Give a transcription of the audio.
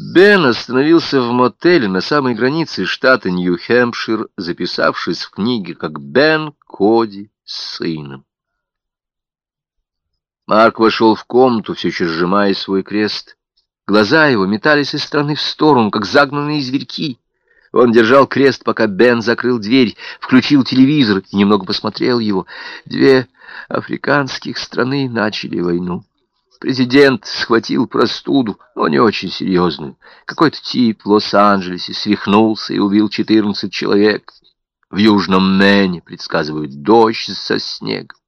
Бен остановился в мотеле на самой границе штата Нью-Хэмпшир, записавшись в книге как Бен Коди с сыном. Марк вошел в комнату, все еще сжимая свой крест. Глаза его метались из стороны в сторону, как загнанные зверьки. Он держал крест, пока Бен закрыл дверь, включил телевизор и немного посмотрел его. Две африканских страны начали войну. Президент схватил простуду, но не очень серьезную. Какой-то тип в Лос-Анджелесе свихнулся и убил 14 человек. В Южном Мэне предсказывают дождь со снегом.